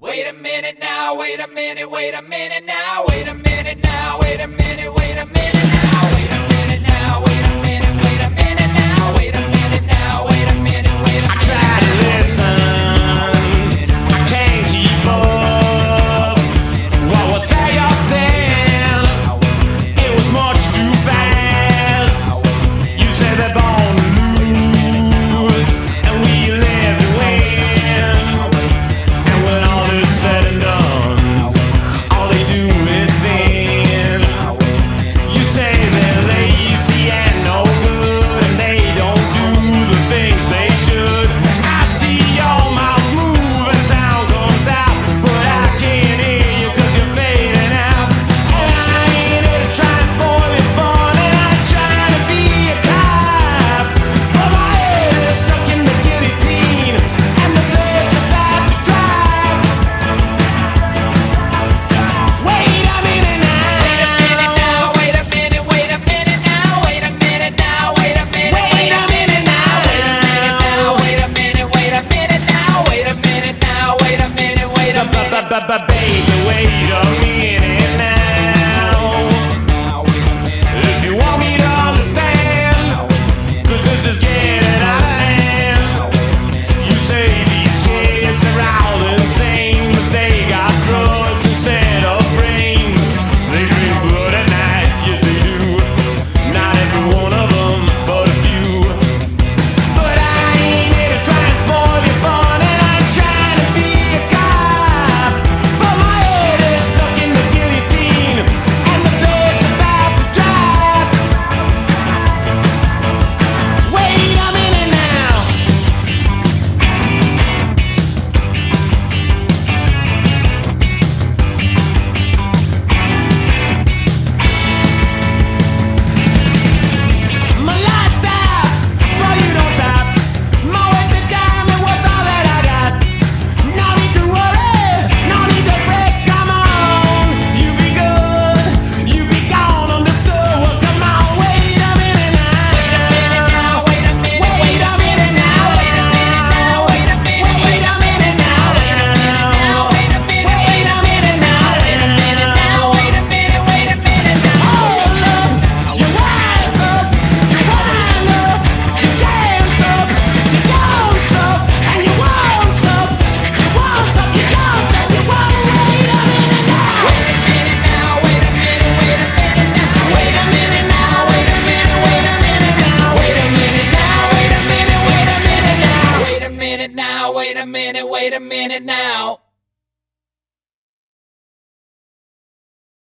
Wait a minute now, wait a minute, wait a minute now, wait a minute now, wait a minute. sabab wait a minute, wait a minute now.